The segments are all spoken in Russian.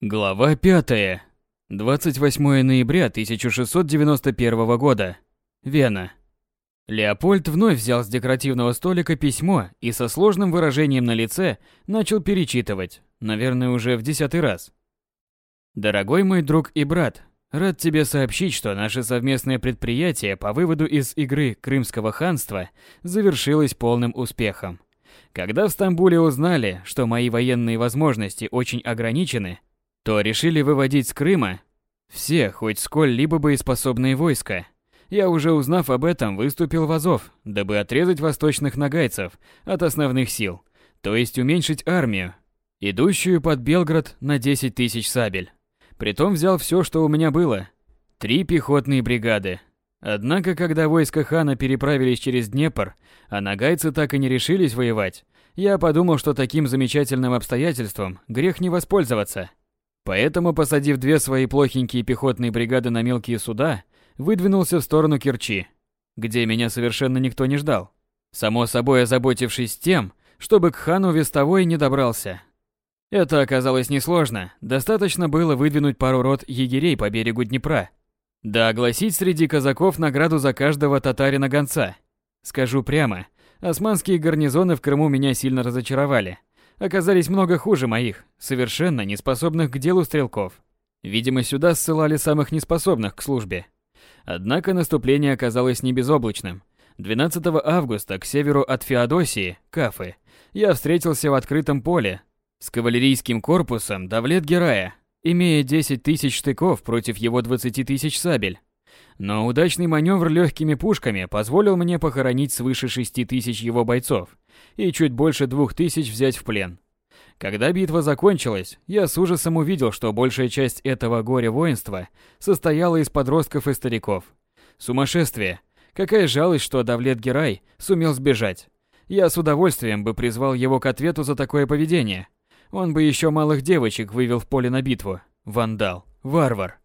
Глава 5. 28 ноября 1691 года. Вена. Леопольд вновь взял с декоративного столика письмо и со сложным выражением на лице начал перечитывать, наверное, уже в десятый раз. Дорогой мой друг и брат, рад тебе сообщить, что наше совместное предприятие по выводу из игры Крымского ханства завершилось полным успехом. Когда в Стамбуле узнали, что мои военные возможности очень ограничены, то решили выводить с Крыма все хоть сколь-либо боеспособные войска. Я уже узнав об этом, выступил в Азов, дабы отрезать восточных нагайцев от основных сил, то есть уменьшить армию, идущую под Белград на 10 тысяч сабель. Притом взял все, что у меня было. Три пехотные бригады. Однако, когда войска хана переправились через Днепр, а нагайцы так и не решились воевать, я подумал, что таким замечательным обстоятельством грех не воспользоваться. Поэтому, посадив две свои плохенькие пехотные бригады на мелкие суда, выдвинулся в сторону Керчи, где меня совершенно никто не ждал. Само собой озаботившись тем, чтобы к хану Вестовой не добрался. Это оказалось несложно, достаточно было выдвинуть пару рот егерей по берегу Днепра. Да огласить среди казаков награду за каждого татарина-гонца. Скажу прямо, османские гарнизоны в Крыму меня сильно разочаровали оказались много хуже моих, совершенно неспособных к делу стрелков. Видимо, сюда ссылали самых неспособных к службе. Однако наступление оказалось не безоблачным. 12 августа к северу от Феодосии, Кафы, я встретился в открытом поле с кавалерийским корпусом Давлет-Герая, имея 10 тысяч штыков против его 20 тысяч сабель. Но удачный маневр легкими пушками позволил мне похоронить свыше 6 тысяч его бойцов и чуть больше двух тысяч взять в плен. Когда битва закончилась, я с ужасом увидел, что большая часть этого горя воинства состояла из подростков и стариков. Сумасшествие. Какая жалость, что Давлет Герай сумел сбежать. Я с удовольствием бы призвал его к ответу за такое поведение. Он бы еще малых девочек вывел в поле на битву. Вандал. Варвар.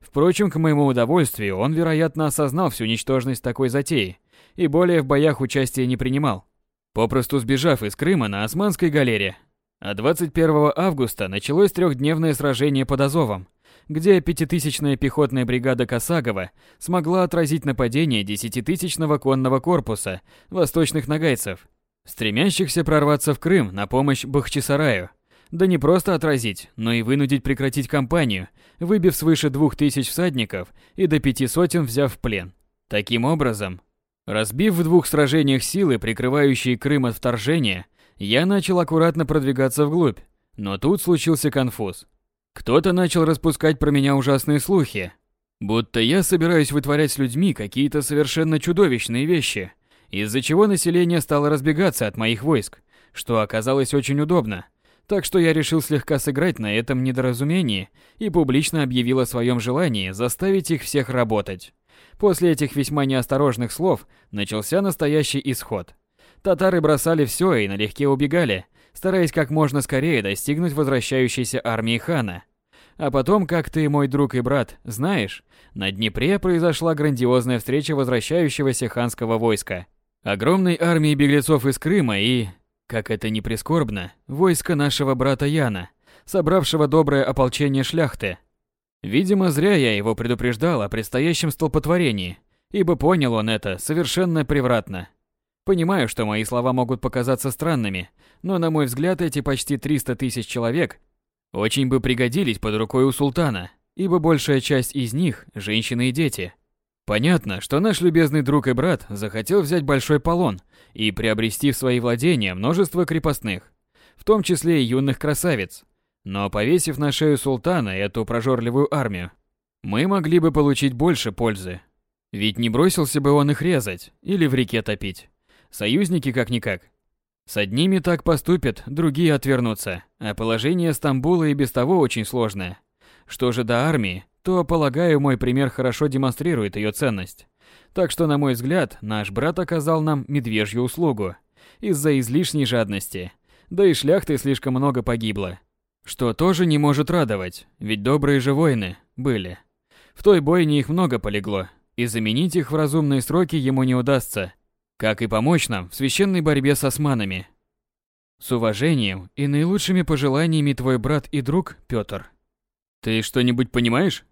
Впрочем, к моему удовольствию, он, вероятно, осознал всю ничтожность такой затеи и более в боях участия не принимал попросту сбежав из Крыма на Османской галере. А 21 августа началось трехдневное сражение под Азовом, где пятитысячная пехотная бригада Косагова смогла отразить нападение десятитысячного конного корпуса восточных нагайцев, стремящихся прорваться в Крым на помощь Бахчисараю. Да не просто отразить, но и вынудить прекратить кампанию, выбив свыше двух тысяч всадников и до пяти сотен взяв в плен. Таким образом, Разбив в двух сражениях силы, прикрывающие Крым от вторжения, я начал аккуратно продвигаться вглубь. Но тут случился конфуз. Кто-то начал распускать про меня ужасные слухи. Будто я собираюсь вытворять с людьми какие-то совершенно чудовищные вещи, из-за чего население стало разбегаться от моих войск, что оказалось очень удобно. Так что я решил слегка сыграть на этом недоразумении и публично объявил о своем желании заставить их всех работать. После этих весьма неосторожных слов начался настоящий исход. Татары бросали все и налегке убегали, стараясь как можно скорее достигнуть возвращающейся армии хана. А потом, как ты, мой друг и брат, знаешь, на Днепре произошла грандиозная встреча возвращающегося ханского войска. Огромной армии беглецов из Крыма и, как это ни прискорбно, войска нашего брата Яна, собравшего доброе ополчение шляхты – Видимо, зря я его предупреждал о предстоящем столпотворении, ибо понял он это совершенно превратно. Понимаю, что мои слова могут показаться странными, но, на мой взгляд, эти почти 300 тысяч человек очень бы пригодились под рукой у султана, ибо большая часть из них – женщины и дети. Понятно, что наш любезный друг и брат захотел взять большой полон и приобрести в свои владения множество крепостных, в том числе и юных красавиц, но повесив на шею султана эту прожорливую армию, мы могли бы получить больше пользы. Ведь не бросился бы он их резать или в реке топить. Союзники как-никак. С одними так поступят, другие отвернутся, а положение Стамбула и без того очень сложное. Что же до армии, то, полагаю, мой пример хорошо демонстрирует ее ценность. Так что, на мой взгляд, наш брат оказал нам медвежью услугу. Из-за излишней жадности. Да и шляхты слишком много погибло. Что тоже не может радовать, ведь добрые же воины были. В той бойне их много полегло, и заменить их в разумные сроки ему не удастся, как и помочь нам в священной борьбе с османами. С уважением и наилучшими пожеланиями твой брат и друг Пётр. Ты что-нибудь понимаешь?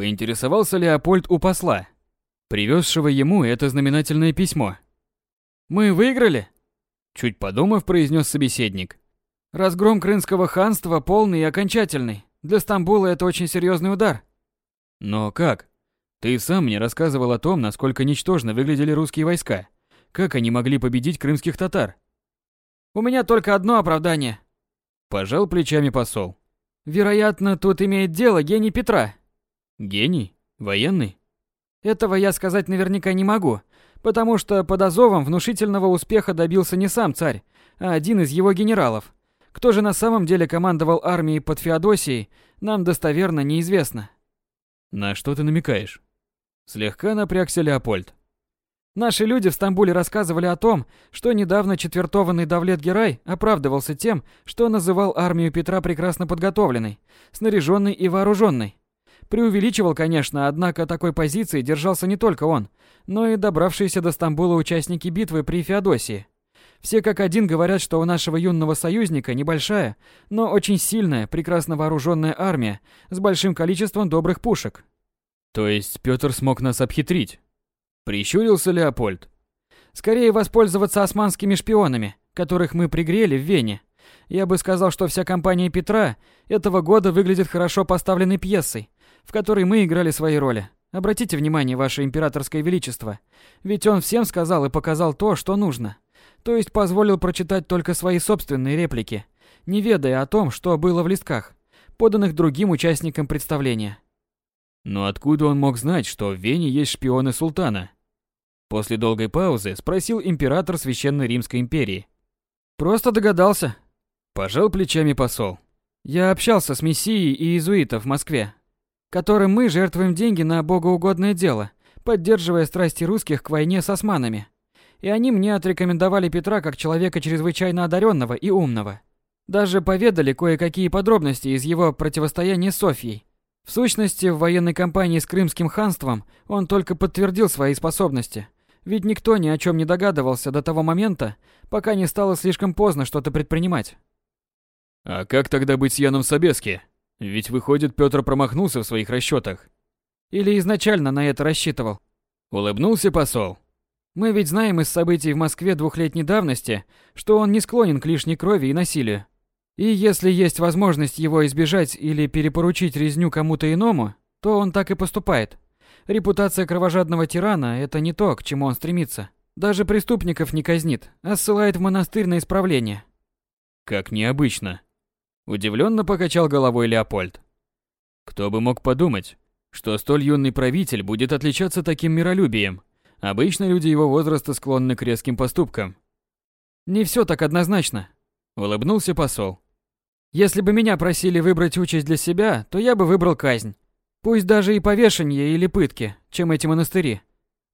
Поинтересовался Леопольд у посла, привезшего ему это знаменательное письмо. Мы выиграли? Чуть подумав, произнес собеседник. Разгром Крымского ханства полный и окончательный. Для Стамбула это очень серьезный удар. Но как? Ты сам мне рассказывал о том, насколько ничтожно выглядели русские войска. Как они могли победить крымских татар? У меня только одно оправдание. Пожал плечами посол. Вероятно, тут имеет дело гений Петра. Гений? Военный? Этого я сказать наверняка не могу, потому что под Азовом внушительного успеха добился не сам царь, а один из его генералов. Кто же на самом деле командовал армией под Феодосией, нам достоверно неизвестно. На что ты намекаешь? Слегка напрягся Леопольд. Наши люди в Стамбуле рассказывали о том, что недавно четвертованный Давлет Герай оправдывался тем, что называл армию Петра прекрасно подготовленной, снаряженной и вооруженной. Преувеличивал, конечно, однако такой позиции держался не только он, но и добравшиеся до Стамбула участники битвы при Феодосии. Все как один говорят, что у нашего юного союзника небольшая, но очень сильная, прекрасно вооруженная армия с большим количеством добрых пушек. То есть Петр смог нас обхитрить? Прищурился Леопольд. Скорее воспользоваться османскими шпионами, которых мы пригрели в Вене. Я бы сказал, что вся компания Петра этого года выглядит хорошо поставленной пьесой, в которой мы играли свои роли. Обратите внимание, ваше императорское величество, ведь он всем сказал и показал то, что нужно. То есть позволил прочитать только свои собственные реплики, не ведая о том, что было в листках, поданных другим участникам представления. Но откуда он мог знать, что в Вене есть шпионы султана? После долгой паузы спросил император Священной Римской империи. Просто догадался. Пожал плечами посол. Я общался с мессией и иезуитов в Москве, которым мы жертвуем деньги на богоугодное дело, поддерживая страсти русских к войне с османами. И они мне отрекомендовали Петра как человека чрезвычайно одаренного и умного. Даже поведали кое-какие подробности из его противостояния с Софьей, в сущности, в военной кампании с Крымским ханством он только подтвердил свои способности. Ведь никто ни о чем не догадывался до того момента, пока не стало слишком поздно что-то предпринимать. А как тогда быть с Яном Собески? Ведь выходит, Петр промахнулся в своих расчетах. Или изначально на это рассчитывал? Улыбнулся посол. Мы ведь знаем из событий в Москве двухлетней давности, что он не склонен к лишней крови и насилию. И если есть возможность его избежать или перепоручить резню кому-то иному, то он так и поступает. Репутация кровожадного тирана – это не то, к чему он стремится. Даже преступников не казнит, а ссылает в монастырь на исправление. Как необычно. Удивленно покачал головой Леопольд. Кто бы мог подумать, что столь юный правитель будет отличаться таким миролюбием. Обычно люди его возраста склонны к резким поступкам. Не все так однозначно, улыбнулся посол. Если бы меня просили выбрать участь для себя, то я бы выбрал казнь. Пусть даже и повешение или пытки, чем эти монастыри.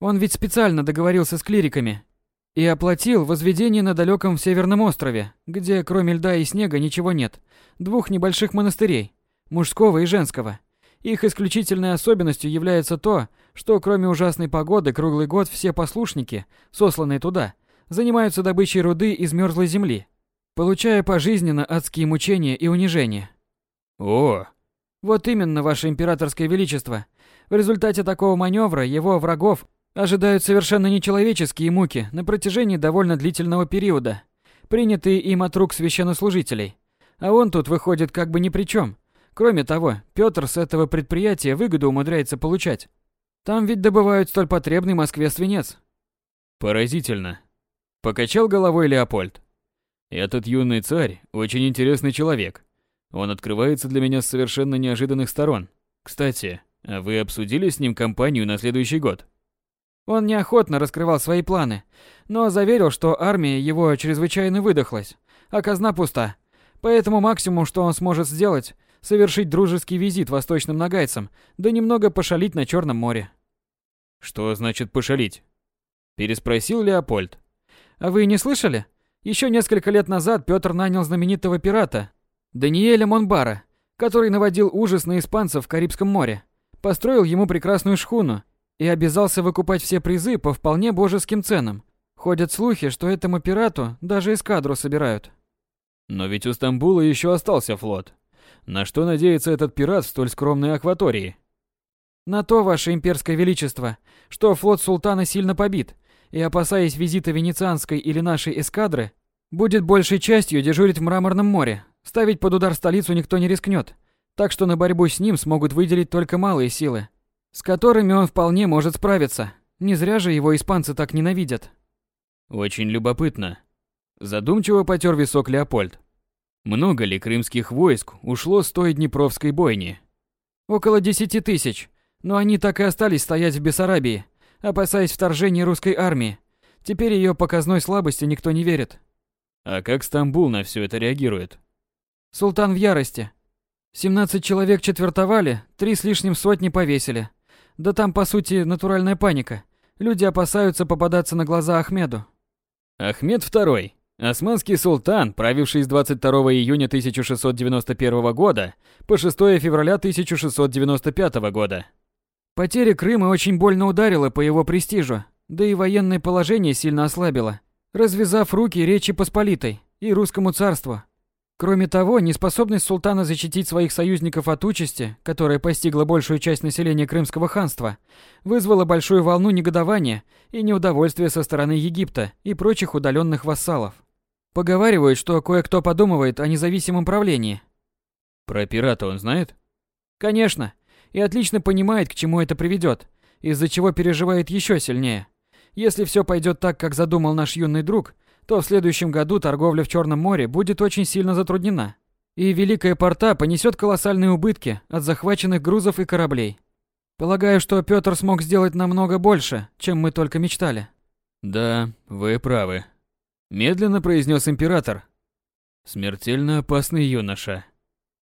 Он ведь специально договорился с клириками и оплатил возведение на далеком северном острове, где кроме льда и снега ничего нет, двух небольших монастырей, мужского и женского. Их исключительной особенностью является то, что кроме ужасной погоды круглый год все послушники, сосланные туда, занимаются добычей руды из мерзлой земли получая пожизненно адские мучения и унижения. О! Вот именно, ваше императорское величество. В результате такого маневра его врагов ожидают совершенно нечеловеческие муки на протяжении довольно длительного периода, принятые им от рук священнослужителей. А он тут выходит как бы ни при чем. Кроме того, Петр с этого предприятия выгоду умудряется получать. Там ведь добывают столь потребный Москве свинец. Поразительно. Покачал головой Леопольд. Этот юный царь очень интересный человек. Он открывается для меня с совершенно неожиданных сторон. Кстати, а вы обсудили с ним кампанию на следующий год? Он неохотно раскрывал свои планы, но заверил, что армия его чрезвычайно выдохлась, а казна пуста. Поэтому максимум, что он сможет сделать, совершить дружеский визит восточным нагайцам, да немного пошалить на Черном море. Что значит пошалить? Переспросил Леопольд. А вы не слышали? Еще несколько лет назад Петр нанял знаменитого пирата Даниэля Монбара, который наводил ужас на испанцев в Карибском море, построил ему прекрасную шхуну и обязался выкупать все призы по вполне божеским ценам. Ходят слухи, что этому пирату даже эскадру собирают. Но ведь у Стамбула еще остался флот. На что надеется этот пират в столь скромной акватории? На то, ваше имперское величество, что флот султана сильно побит, и, опасаясь визита венецианской или нашей эскадры, будет большей частью дежурить в Мраморном море. Ставить под удар столицу никто не рискнет, так что на борьбу с ним смогут выделить только малые силы, с которыми он вполне может справиться. Не зря же его испанцы так ненавидят. Очень любопытно. Задумчиво потер висок Леопольд. Много ли крымских войск ушло с той Днепровской бойни? Около десяти тысяч, но они так и остались стоять в Бессарабии, опасаясь вторжения русской армии. Теперь ее показной слабости никто не верит. А как Стамбул на все это реагирует? Султан в ярости. 17 человек четвертовали, три с лишним сотни повесили. Да там, по сути, натуральная паника. Люди опасаются попадаться на глаза Ахмеду. Ахмед II, османский султан, правивший с 22 июня 1691 года по 6 февраля 1695 года. Потеря Крыма очень больно ударила по его престижу, да и военное положение сильно ослабило, развязав руки Речи Посполитой и русскому царству. Кроме того, неспособность султана защитить своих союзников от участи, которая постигла большую часть населения Крымского ханства, вызвала большую волну негодования и неудовольствия со стороны Египта и прочих удаленных вассалов. Поговаривают, что кое-кто подумывает о независимом правлении. Про пирата он знает? Конечно, и отлично понимает, к чему это приведет, из-за чего переживает еще сильнее. Если все пойдет так, как задумал наш юный друг – то в следующем году торговля в Черном море будет очень сильно затруднена. И Великая Порта понесет колоссальные убытки от захваченных грузов и кораблей. Полагаю, что Петр смог сделать намного больше, чем мы только мечтали. Да, вы правы. Медленно произнес император. Смертельно опасный юноша.